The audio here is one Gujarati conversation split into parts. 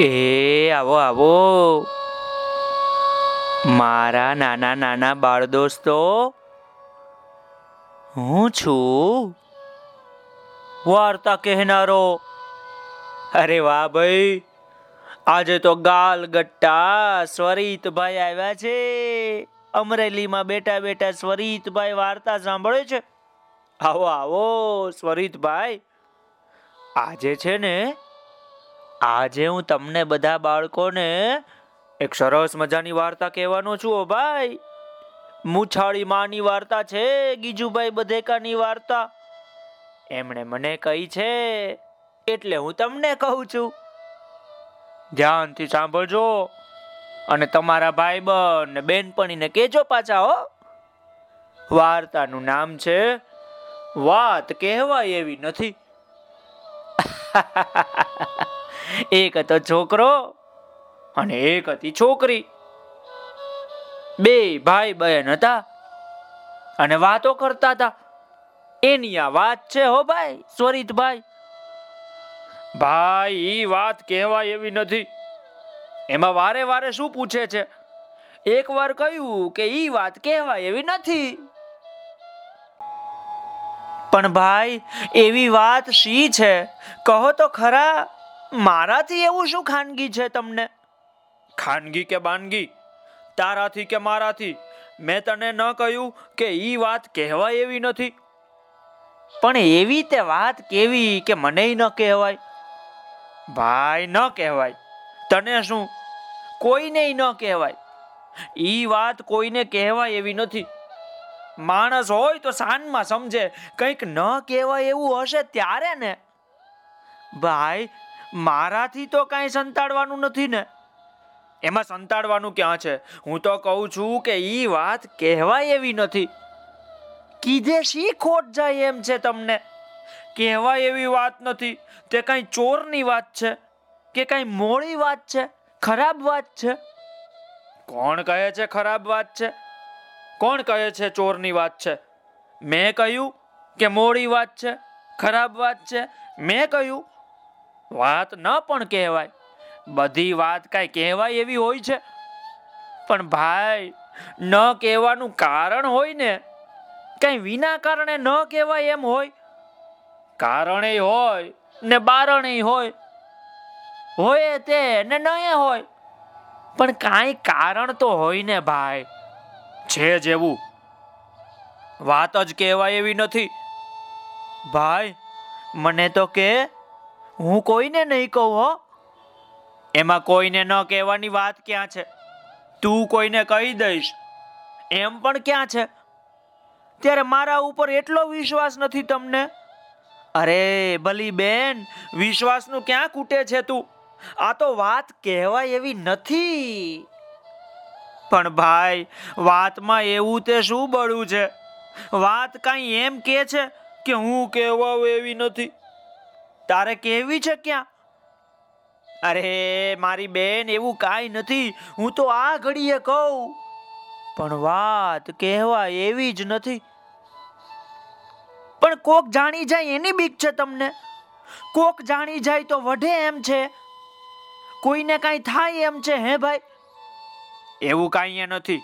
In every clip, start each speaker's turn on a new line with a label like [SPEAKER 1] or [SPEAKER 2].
[SPEAKER 1] એ, આવો આવો. મારા નાના નાના બાળ દોસ્તો, હું છું વાર્તા કહેનારો. અરે વાહ ભાઈ, આજે તો ગાલ ગટ્ટા સ્વરિતભાઈ આવ્યા છે. અમરેલીમાં બેઠા બેઠા સ્વરિતભાઈ વાર્તા સાંભળે છે. આવો આવો, સ્વરિતભાઈ. આજે છે ને આજે હું તમને બધા બાળકોને એક સરસ મજાની વાર્તા કહેવાનો છું, ઓ ભાઈ. મુછાળી માની વાર્તા છે, ગીજુભાઈ બધેકાની વાર્તા. એમણે મને કહી છે, એટલે હું તમને કહું છું. ધ્યાનથી સાંભળજો અને તમારા ભાઈ બન ને બેનપણીને કહેજો પાછા, હો. વાર્તાનું નામ છે, વાત કહેવાય એવી નથી. એક હતો છોકરો અને એક હતી છોકરી. બે ભાઈ બહેન હતા અને વાતો કરતા હતા. એની આ વાત છે હો ભાઈ સ્વરિતભાઈ ભાઈ. ઈ વાત કહેવાય એવી નથી. એમાં વારે વારે શું પૂછે છે? એક વાર કહ્યું કે ઈ વાત કહેવાય એવી નથી. પણ ભાઈ, એવી વાત શી છે? કહો તો ખરા. મારાથી એવું શું ખાનગી છે તમને? ખાનગી કે બાનગી? તારાથી કે મારાથી? મેં તને ન કહ્યું કે ઈ વાત કહેવાય એવી નથી. પણ એવી તે વાત કેવી કે મને ન કહેવાય? ભાઈ ન કહેવાય. તને શું? કોઈને ન કહેવાય. ઈ વાત કોઈને કહેવાય એવી નથી. માણસ હોય તો સાનમાં સમજે. કંઈક ન કહેવાય એવું હશે ત્યારે ને. ભાઈ મારાથી તો કાંઈ સંતાડવાનું નથી ને. એમાં સંતાડવાનું ક્યાં છે? હું તો કહું છું કે ઈ વાત કહેવાય એવી નથી. કીધે શી ખોટ જાય એમ છે તમને? કહેવાય એવી વાત નથી. તે કઈ ચોરની વાત છે? કે કઈ મોડી વાત છે? ખરાબ વાત છે? કોણ કહે છે ખરાબ વાત છે? કોણ કહે છે ચોરની વાત છે? મેં કહ્યું કે મોડી વાત છે? ખરાબ વાત છે? મેં કહ્યું વાત ન પણ કહેવાય. બધી વાત કાંઈ કહેવાય એવી હોય છે. પણ ભાઈ, ન કહેવાનું કારણ હોય ને, કઈ વિના કારણે ન કહેવાય એમ હોય. કારણે હોય ને બારણે હોય. હોય તે ને ન હોય. પણ કાંઈ કારણ તો હોય ને ભાઈ. છે જેવું. વાત જ કહેવાય એવી નથી. ભાઈ, મને તો કે હું કોઈને નહીં કહું હો. એમાં કોઈને ન કહેવાની વાત ક્યાં છે? તું કોઈને કહી દઈશ એમ પણ ક્યાં છે? ત્યારે મારા ઉપર એટલો વિશ્વાસ નથી તમને? અરે ભલી બેન વિશ્વાસનું ક્યાં કૂટે છે તું? આ તો વાત કહેવાય એવી નથી. પણ ભાઈ વાતમાં એવું તે શું બળવું છે? વાત કાંઈ એમ કે છે કે હું કહેવા એવી નથી. તારે કેવી છે ક્યાં? અરે, મારી બેન એવું કાંઈ નથી. હું તો આ ઘડીએ કહું. પણ વાત કહેવા એવી જ નથી. પણ કોક જાણી જાય એની બીક છે તમને. કોક જાણી જાય તો વઢે એમ છે. કોઈને કાંઈ થાય એમ છે, હે ભાઈ? એવું કાંઈ એ નથી.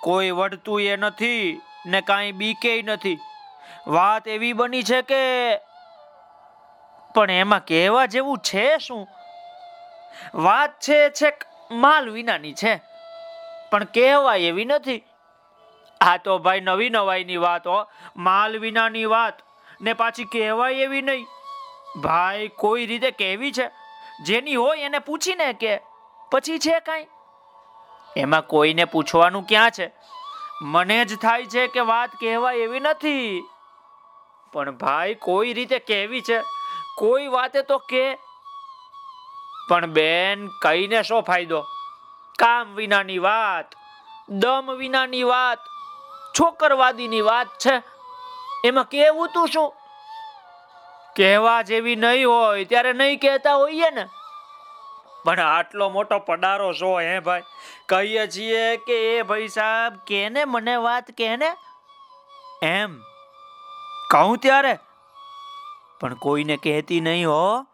[SPEAKER 1] કોઈ વઢતું એ નથી ને કાંઈ બીકે નથી. વાત એવી બની છે કે પણ એમાં કહેવા જેવું છે શું? વાત છે છેક માલ વિનાની છે. પણ કહેવાય એવી નથી. આ તો ભાઈ નવી નવાઈની વાત હો. માલ વિનાની વાત. ને પાછી કહેવાય એવી નહીં. ભાઈ કોઈ રીતે કહેવી છે? જેની હોય એને પૂછીને કે. પછી છે કાંઈ? એમાં કોઈને પૂછવાનું ક્યાં છે? મને જ થાય છે કે વાત કહેવાય એવી નથી. પણ ભાઈ કોઈ રીતે કહેવી છે? કોઈ વાતે તો કે, પણ બેન, કહીને શો ફાયદો? કામ વિનાની વાત, દમ વિનાની વાત, છોકરવાદીની વાત છે. એમાં કેવું તું શું? કહેવા જેવી નહીં હોય, ત્યારે નહીં કહેતા હોઈએ ને. પણ આટલો મોટો પડારો શો હે ભાઈ? કહીએ છીએ કે એ ભાઈ સાહેબ કેને મને વાત કેને? એમ? કહું ત્યારે? પણ કોઈને કહેતી નહીં હો.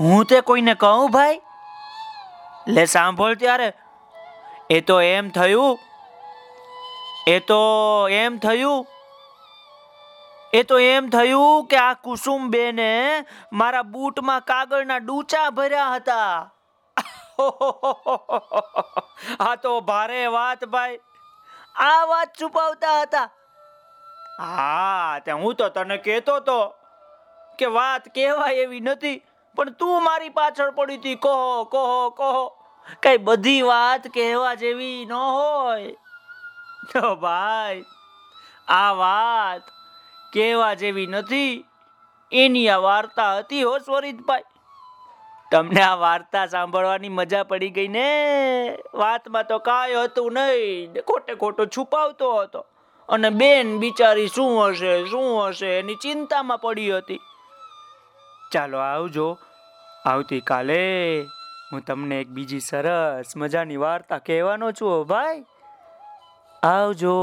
[SPEAKER 1] હું તે કોઈને કહું ભાઈ? લે સાંભળ ત્યારે. એ તો એમ થયું. એ તો એમ થયું. એ તો એમ થયું કે આ કુસુમ બેને મારા બૂટમાં કાગળના ડૂચા ભર્યા હતા. આ તો ભારે વાત ભાઈ. આ વાત છુપાવતા હતા. હા, તે હું તો તને કહેતો તો. કે વાત કહેવાય એવી નથી, પણ તું મારી પાછળ પડી હતી. કહો કહો કહો. કઈ બધી વાત કહેવા જેવી ન હોય. તો ભાઈ, આ વાત કહેવા જેવી નથી. એની આ વાર્તા હતી હો સ્વરિતભાઈ. તમને આ વાર્તા સાંભળવાની મજા પડી ગઈ ને? વાતમાં તો કાંઈ હતું નહીં. ખોટે ખોટો છુપાવતો હતો. અને બેન બિચારી શું હશે શું હશે એની ચિંતામાં પડી હતી. ચાલો આવજો. આવતીકાલે હું તમને એક બીજી સરસ મજાની વાર્તા કહેવાનો છું ભાઈ. આવજો.